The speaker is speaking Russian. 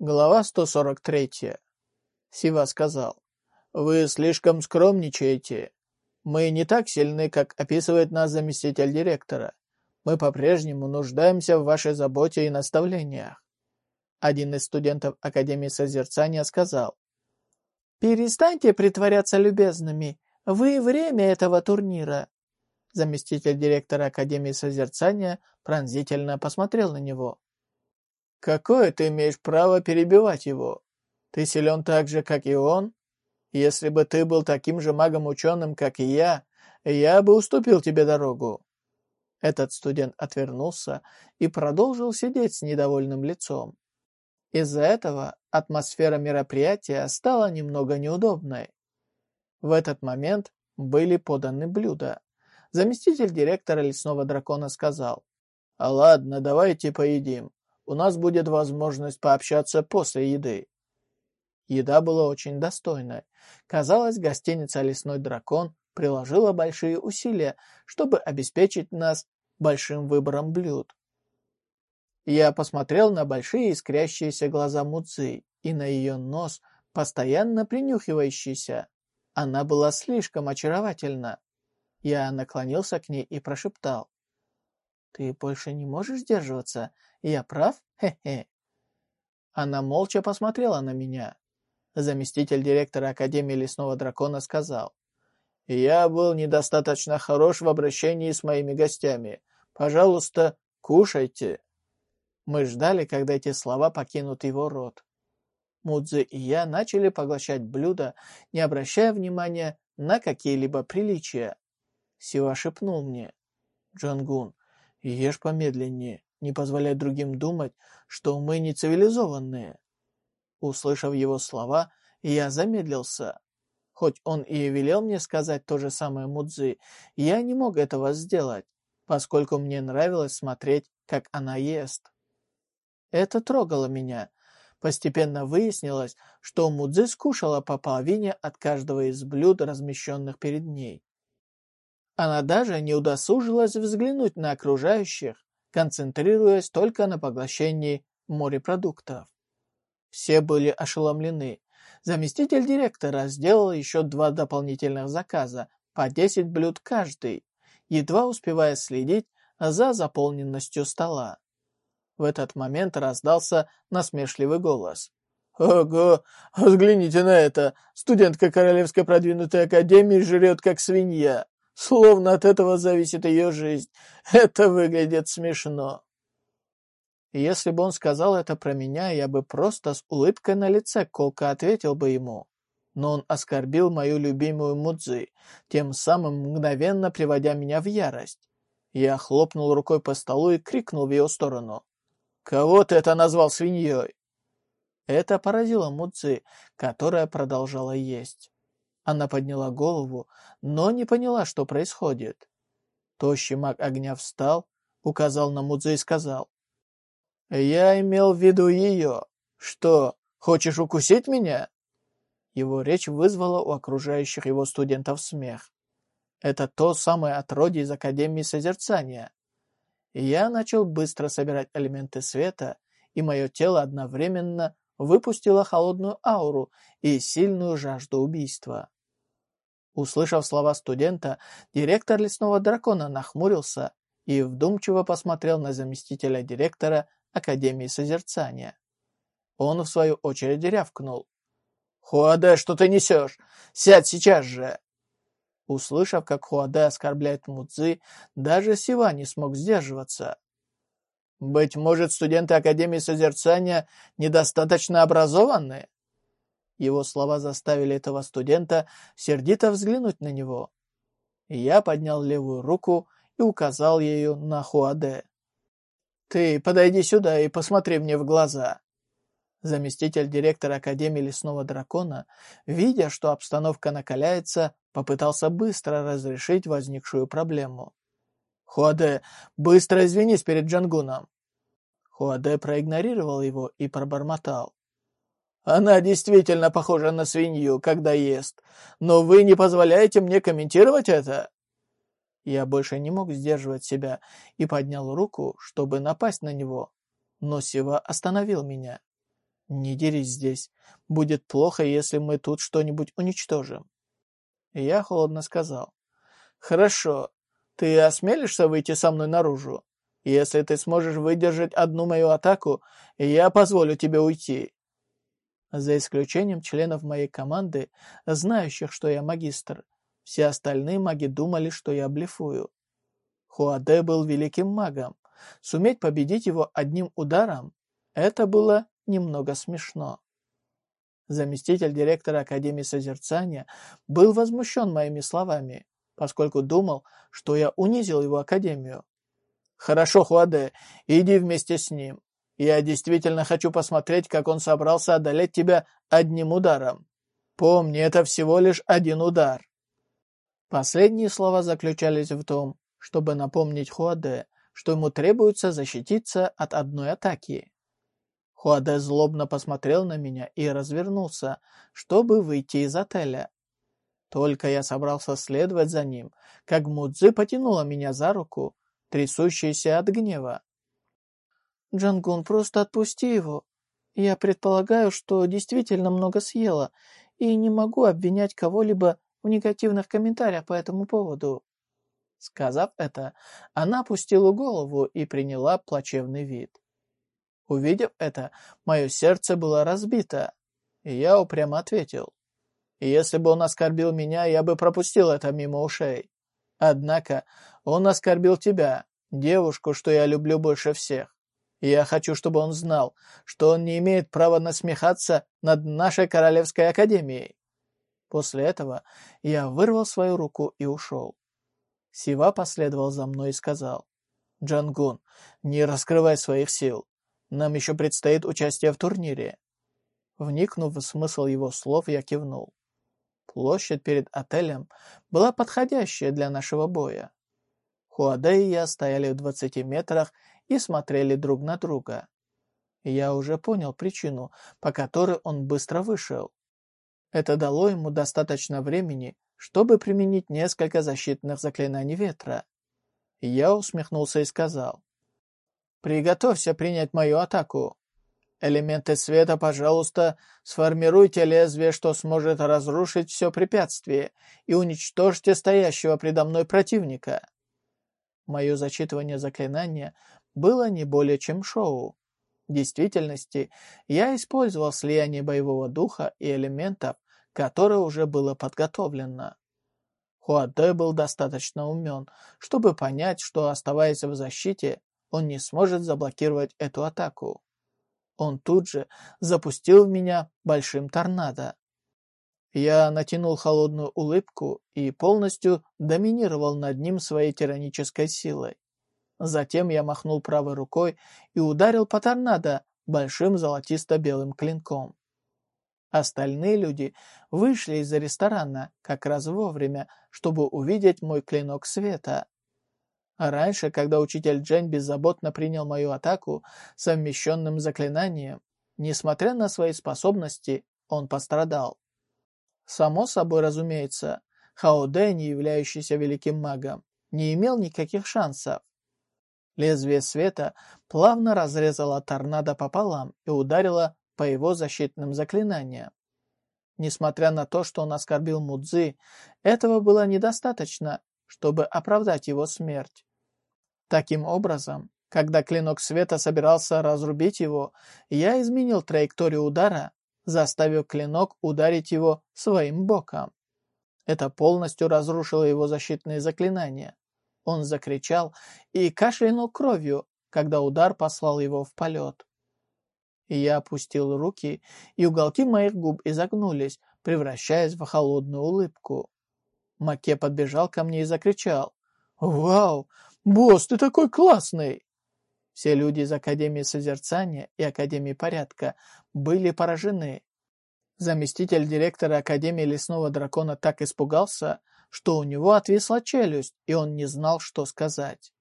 Глава 143. Сива сказал, «Вы слишком скромничаете. Мы не так сильны, как описывает нас заместитель директора. Мы по-прежнему нуждаемся в вашей заботе и наставлениях». Один из студентов Академии Созерцания сказал, «Перестаньте притворяться любезными. Вы время этого турнира». Заместитель директора Академии Созерцания пронзительно посмотрел на него. Какое ты имеешь право перебивать его? Ты силен так же, как и он? Если бы ты был таким же магом-ученым, как и я, я бы уступил тебе дорогу». Этот студент отвернулся и продолжил сидеть с недовольным лицом. Из-за этого атмосфера мероприятия стала немного неудобной. В этот момент были поданы блюда. Заместитель директора лесного дракона сказал, «А ладно, давайте поедим у нас будет возможность пообщаться после еды». Еда была очень достойной. Казалось, гостиница «Лесной дракон» приложила большие усилия, чтобы обеспечить нас большим выбором блюд. Я посмотрел на большие искрящиеся глаза Муци и на ее нос, постоянно принюхивающийся. Она была слишком очаровательна. Я наклонился к ней и прошептал. «Ты больше не можешь сдерживаться? Я прав? Хе-хе». Она молча посмотрела на меня. Заместитель директора Академии Лесного Дракона сказал. «Я был недостаточно хорош в обращении с моими гостями. Пожалуйста, кушайте». Мы ждали, когда эти слова покинут его рот. Мудзи и я начали поглощать блюда, не обращая внимания на какие-либо приличия. Сива шепнул мне. «Джангун, ешь помедленнее не позволять другим думать, что мы не цивилизованные. Услышав его слова, я замедлился. Хоть он и велел мне сказать то же самое Мудзи, я не мог этого сделать, поскольку мне нравилось смотреть, как она ест. Это трогало меня. Постепенно выяснилось, что Мудзи скушала по половине от каждого из блюд, размещенных перед ней. Она даже не удосужилась взглянуть на окружающих, концентрируясь только на поглощении морепродуктов. Все были ошеломлены. Заместитель директора сделал еще два дополнительных заказа, по 10 блюд каждый, едва успевая следить за заполненностью стола. В этот момент раздался насмешливый голос. «Ого, взгляните на это! Студентка Королевской продвинутой академии жрет как свинья!» Словно от этого зависит ее жизнь. Это выглядит смешно. Если бы он сказал это про меня, я бы просто с улыбкой на лице колко ответил бы ему. Но он оскорбил мою любимую Мудзи, тем самым мгновенно приводя меня в ярость. Я хлопнул рукой по столу и крикнул в ее сторону. «Кого ты это назвал свиньей?» Это поразило Мудзи, которая продолжала есть. Она подняла голову, но не поняла, что происходит. Тощий маг огня встал, указал на Мудзи и сказал. «Я имел в виду ее. Что, хочешь укусить меня?» Его речь вызвала у окружающих его студентов смех. Это то самое отродье из Академии Созерцания. Я начал быстро собирать элементы света, и мое тело одновременно выпустило холодную ауру и сильную жажду убийства. Услышав слова студента, директор лесного дракона нахмурился и вдумчиво посмотрел на заместителя директора Академии Созерцания. Он, в свою очередь, рявкнул. «Хуаде, что ты несешь? Сядь сейчас же!» Услышав, как Хуаде оскорбляет Мудзи, даже Сива не смог сдерживаться. «Быть может, студенты Академии Созерцания недостаточно образованы?» Его слова заставили этого студента сердито взглянуть на него. Я поднял левую руку и указал ею на Хуаде. «Ты подойди сюда и посмотри мне в глаза». Заместитель директора Академии Лесного Дракона, видя, что обстановка накаляется, попытался быстро разрешить возникшую проблему. «Хуаде, быстро извинись перед Джангуном!» Хуаде проигнорировал его и пробормотал. Она действительно похожа на свинью, когда ест. Но вы не позволяете мне комментировать это?» Я больше не мог сдерживать себя и поднял руку, чтобы напасть на него. Но Сива остановил меня. «Не дерись здесь. Будет плохо, если мы тут что-нибудь уничтожим». Я холодно сказал. «Хорошо. Ты осмелишься выйти со мной наружу? Если ты сможешь выдержать одну мою атаку, я позволю тебе уйти». За исключением членов моей команды, знающих, что я магистр, все остальные маги думали, что я блефую. Хуаде был великим магом. Суметь победить его одним ударом – это было немного смешно. Заместитель директора Академии Созерцания был возмущен моими словами, поскольку думал, что я унизил его Академию. «Хорошо, Хуаде, иди вместе с ним. Я действительно хочу посмотреть, как он собрался одолеть тебя одним ударом. Помни, это всего лишь один удар». Последние слова заключались в том, чтобы напомнить Хуаде, что ему требуется защититься от одной атаки. Хуаде злобно посмотрел на меня и развернулся, чтобы выйти из отеля. Только я собрался следовать за ним, как Мудзи потянула меня за руку, трясущаяся от гнева. «Джангун, просто отпусти его. Я предполагаю, что действительно много съела, и не могу обвинять кого-либо в негативных комментариях по этому поводу». Сказав это, она опустила голову и приняла плачевный вид. Увидев это, мое сердце было разбито, и я упрямо ответил. Если бы он оскорбил меня, я бы пропустил это мимо ушей. Однако он оскорбил тебя, девушку, что я люблю больше всех. И я хочу, чтобы он знал, что он не имеет права насмехаться над нашей Королевской Академией. После этого я вырвал свою руку и ушел. Сива последовал за мной и сказал, «Джангун, не раскрывай своих сил. Нам еще предстоит участие в турнире». Вникнув в смысл его слов, я кивнул. Площадь перед отелем была подходящая для нашего боя. Хуаде и я стояли в двадцати метрах и смотрели друг на друга. Я уже понял причину, по которой он быстро вышел. Это дало ему достаточно времени, чтобы применить несколько защитных заклинаний ветра. Я усмехнулся и сказал, Приготовься принять мою атаку. Элементы света, пожалуйста, сформируйте лезвие, что сможет разрушить все препятствие, и уничтожьте стоящего предо мной противника. Мое зачитывание заклинания было не более чем шоу. В действительности, я использовал слияние боевого духа и элементов, которое уже было подготовлено. Хуаде был достаточно умен, чтобы понять, что, оставаясь в защите, он не сможет заблокировать эту атаку. Он тут же запустил в меня большим торнадо. Я натянул холодную улыбку и полностью доминировал над ним своей тиранической силой. Затем я махнул правой рукой и ударил по торнадо большим золотисто-белым клинком. Остальные люди вышли из ресторана как раз вовремя, чтобы увидеть мой клинок света. А раньше, когда учитель Джень беззаботно принял мою атаку совмещенным заклинанием, несмотря на свои способности, он пострадал. Само собой разумеется, Хао Дэ, не являющийся великим магом, не имел никаких шансов. Лезвие света плавно разрезало торнадо пополам и ударило по его защитным заклинаниям. Несмотря на то, что он оскорбил Мудзи, этого было недостаточно, чтобы оправдать его смерть. Таким образом, когда клинок света собирался разрубить его, я изменил траекторию удара, заставив клинок ударить его своим боком. Это полностью разрушило его защитные заклинания. Он закричал и кашлянул кровью, когда удар послал его в полет. Я опустил руки, и уголки моих губ изогнулись, превращаясь в холодную улыбку. Маке подбежал ко мне и закричал. «Вау! Босс, ты такой классный!» Все люди из Академии Созерцания и Академии Порядка были поражены. Заместитель директора Академии Лесного Дракона так испугался, что у него отвисла челюсть, и он не знал, что сказать.